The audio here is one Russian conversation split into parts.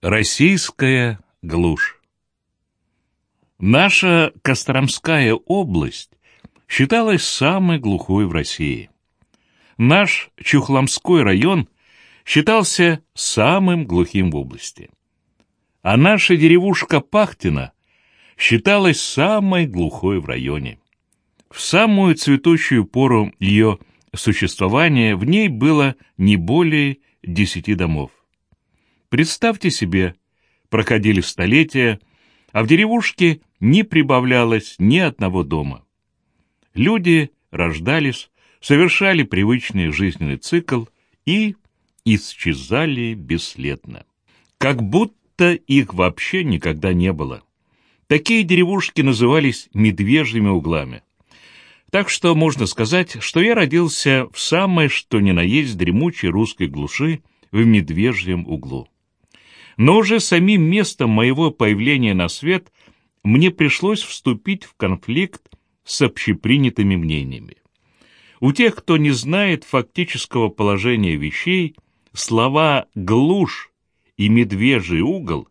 Российская глушь Наша Костромская область считалась самой глухой в России. Наш Чухломской район считался самым глухим в области. А наша деревушка Пахтина считалась самой глухой в районе. В самую цветущую пору ее существования в ней было не более десяти домов. Представьте себе, проходили столетия, а в деревушке не прибавлялось ни одного дома. Люди рождались, совершали привычный жизненный цикл и исчезали бесследно. Как будто их вообще никогда не было. Такие деревушки назывались медвежьими углами. Так что можно сказать, что я родился в самой что ни на есть дремучей русской глуши в медвежьем углу. Но уже самим местом моего появления на свет мне пришлось вступить в конфликт с общепринятыми мнениями. У тех, кто не знает фактического положения вещей, слова «глушь» и «медвежий угол»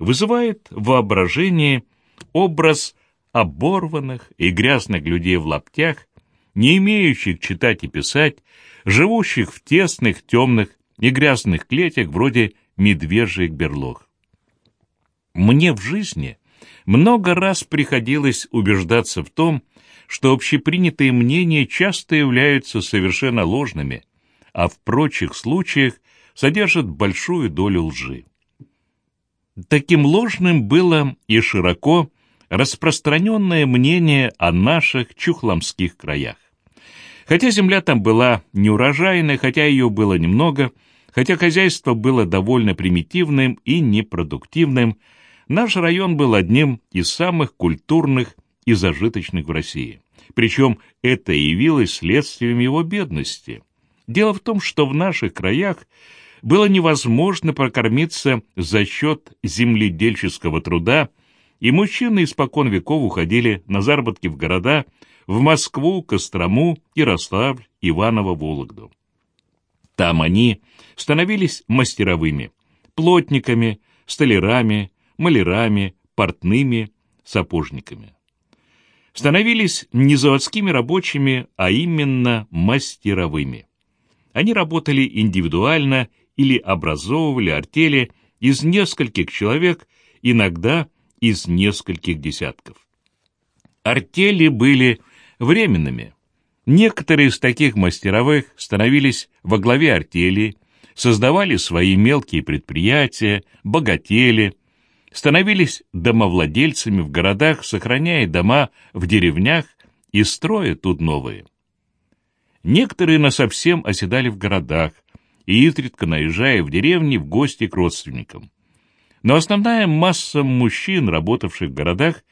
вызывает воображение образ оборванных и грязных людей в лаптях, не имеющих читать и писать, живущих в тесных, темных и грязных клетях вроде медвежьих берлог. Мне в жизни много раз приходилось убеждаться в том, что общепринятые мнения часто являются совершенно ложными, а в прочих случаях содержат большую долю лжи. Таким ложным было и широко распространенное мнение о наших чухломских краях. Хотя земля там была неурожайной, хотя ее было немного, хотя хозяйство было довольно примитивным и непродуктивным, наш район был одним из самых культурных и зажиточных в России. Причем это явилось следствием его бедности. Дело в том, что в наших краях было невозможно прокормиться за счет земледельческого труда, и мужчины испокон веков уходили на заработки в города, в Москву, Кострому, Ярославль, Иваново, Вологду. Там они становились мастеровыми, плотниками, столярами, малярами, портными, сапожниками. Становились не заводскими рабочими, а именно мастеровыми. Они работали индивидуально или образовывали артели из нескольких человек, иногда из нескольких десятков. Артели были временными. Некоторые из таких мастеровых становились во главе артели, создавали свои мелкие предприятия, богатели, становились домовладельцами в городах, сохраняя дома в деревнях и строя тут новые. Некоторые насовсем оседали в городах, и изредка наезжая в деревни в гости к родственникам. Но основная масса мужчин, работавших в городах,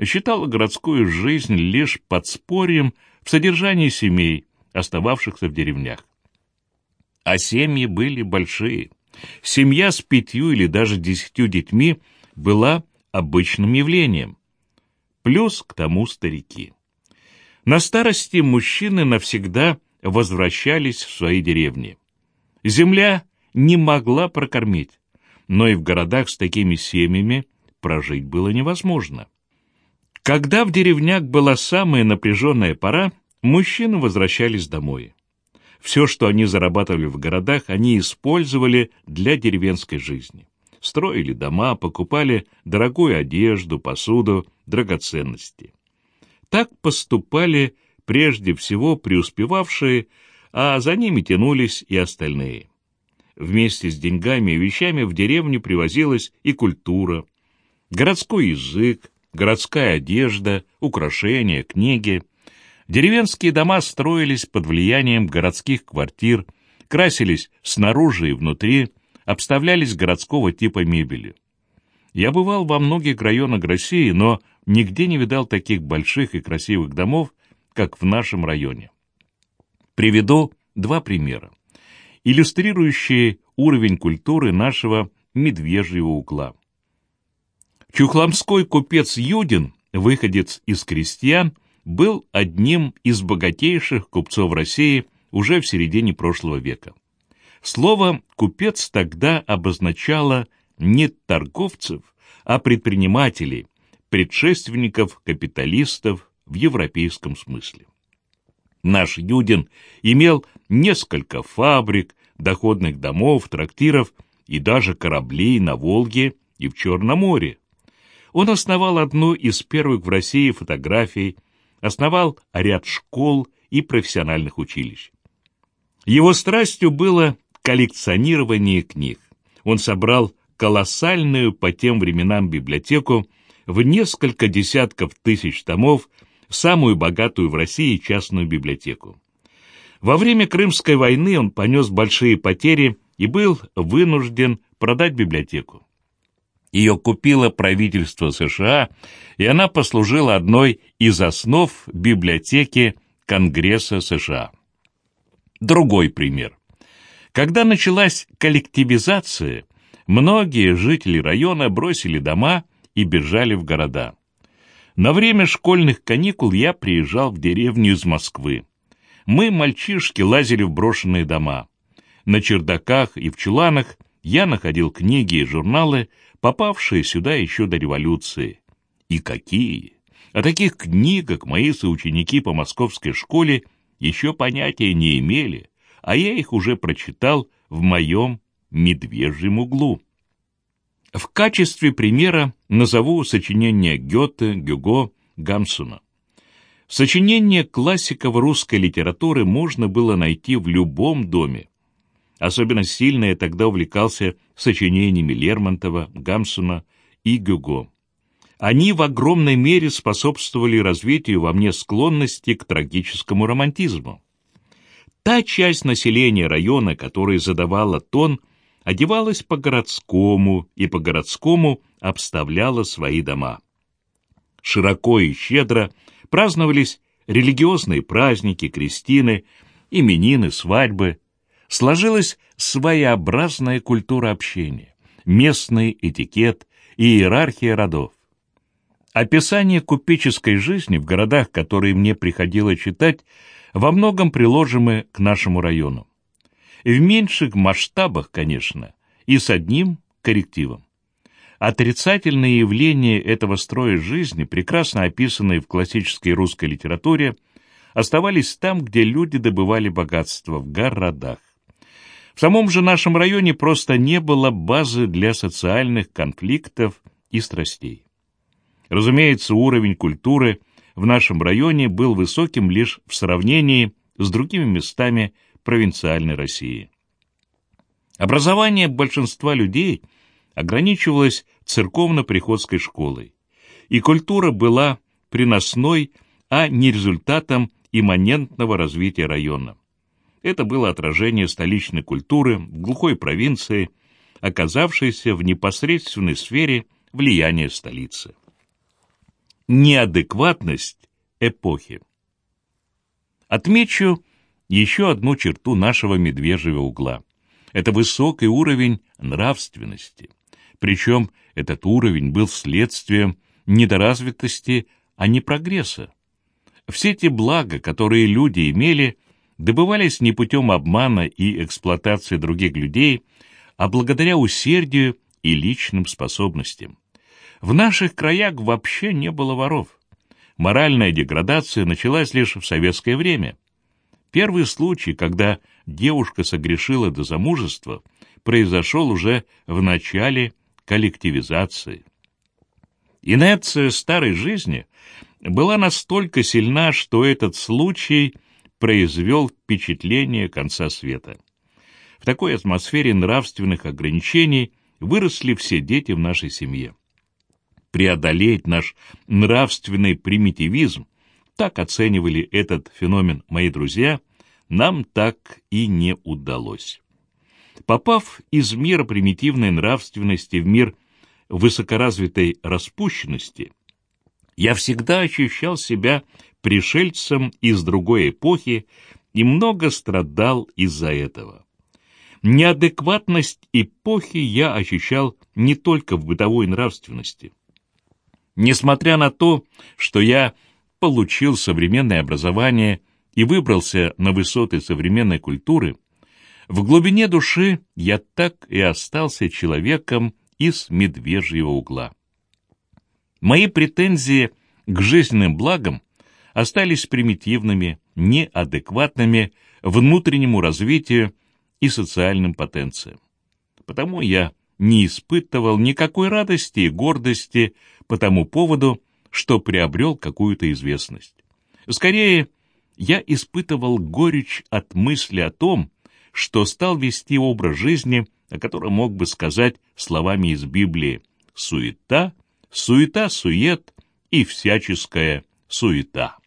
считала городскую жизнь лишь подспорьем в содержании семей, остававшихся в деревнях. А семьи были большие. Семья с пятью или даже десятью детьми была обычным явлением. Плюс к тому старики. На старости мужчины навсегда возвращались в свои деревни. Земля не могла прокормить, но и в городах с такими семьями прожить было невозможно. Когда в деревнях была самая напряженная пора, мужчины возвращались домой. Все, что они зарабатывали в городах, они использовали для деревенской жизни. Строили дома, покупали дорогую одежду, посуду, драгоценности. Так поступали прежде всего преуспевавшие а за ними тянулись и остальные. Вместе с деньгами и вещами в деревню привозилась и культура, городской язык, городская одежда, украшения, книги. Деревенские дома строились под влиянием городских квартир, красились снаружи и внутри, обставлялись городского типа мебелью. Я бывал во многих районах России, но нигде не видал таких больших и красивых домов, как в нашем районе. Приведу два примера, иллюстрирующие уровень культуры нашего медвежьего угла. Чухломской купец Юдин, выходец из крестьян, был одним из богатейших купцов России уже в середине прошлого века. Слово «купец» тогда обозначало не торговцев, а предпринимателей, предшественников капиталистов в европейском смысле. Наш Юдин имел несколько фабрик, доходных домов, трактиров и даже кораблей на Волге и в Черном море. Он основал одну из первых в России фотографий, основал ряд школ и профессиональных училищ. Его страстью было коллекционирование книг. Он собрал колоссальную по тем временам библиотеку в несколько десятков тысяч томов, самую богатую в России частную библиотеку. Во время Крымской войны он понес большие потери и был вынужден продать библиотеку. Ее купило правительство США, и она послужила одной из основ библиотеки Конгресса США. Другой пример. Когда началась коллективизация, многие жители района бросили дома и бежали в города. На время школьных каникул я приезжал в деревню из Москвы. Мы, мальчишки, лазили в брошенные дома. На чердаках и в чуланах я находил книги и журналы, попавшие сюда еще до революции. И какие! О таких книгах мои соученики по московской школе еще понятия не имели, а я их уже прочитал в моем медвежьем углу. В качестве примера назову сочинение Гёте, Гюго, Гамсуна. Сочинение классиков русской литературы можно было найти в любом доме. Особенно сильно я тогда увлекался сочинениями Лермонтова, Гамсуна и Гюго. Они в огромной мере способствовали развитию во мне склонности к трагическому романтизму. Та часть населения района, которая задавала тон – одевалась по-городскому и по-городскому обставляла свои дома. Широко и щедро праздновались религиозные праздники, крестины, именины, свадьбы. Сложилась своеобразная культура общения, местный этикет и иерархия родов. Описание купеческой жизни в городах, которые мне приходилось читать, во многом приложимы к нашему району в меньших масштабах, конечно, и с одним коррективом. Отрицательные явления этого строя жизни, прекрасно описанные в классической русской литературе, оставались там, где люди добывали богатство, в городах. В самом же нашем районе просто не было базы для социальных конфликтов и страстей. Разумеется, уровень культуры в нашем районе был высоким лишь в сравнении с другими местами провинциальной России. Образование большинства людей ограничивалось церковно-приходской школой, и культура была приносной, а не результатом имманентного развития района. Это было отражение столичной культуры в глухой провинции, оказавшейся в непосредственной сфере влияния столицы. Неадекватность эпохи. Отмечу еще одну черту нашего медвежьего угла. Это высокий уровень нравственности. Причем этот уровень был следствием недоразвитости, а не прогресса. Все те блага, которые люди имели, добывались не путем обмана и эксплуатации других людей, а благодаря усердию и личным способностям. В наших краях вообще не было воров. Моральная деградация началась лишь в советское время. Первый случай, когда девушка согрешила до замужества, произошел уже в начале коллективизации. Инерция старой жизни была настолько сильна, что этот случай произвел впечатление конца света. В такой атмосфере нравственных ограничений выросли все дети в нашей семье. Преодолеть наш нравственный примитивизм так оценивали этот феномен мои друзья, нам так и не удалось. Попав из мира примитивной нравственности в мир высокоразвитой распущенности, я всегда ощущал себя пришельцем из другой эпохи и много страдал из-за этого. Неадекватность эпохи я ощущал не только в бытовой нравственности. Несмотря на то, что я получил современное образование и выбрался на высоты современной культуры, в глубине души я так и остался человеком из медвежьего угла. Мои претензии к жизненным благам остались примитивными, неадекватными внутреннему развитию и социальным потенциям. Потому я не испытывал никакой радости и гордости по тому поводу, что приобрел какую-то известность. Скорее, я испытывал горечь от мысли о том, что стал вести образ жизни, о котором мог бы сказать словами из Библии «суета, суета-сует и всяческая суета».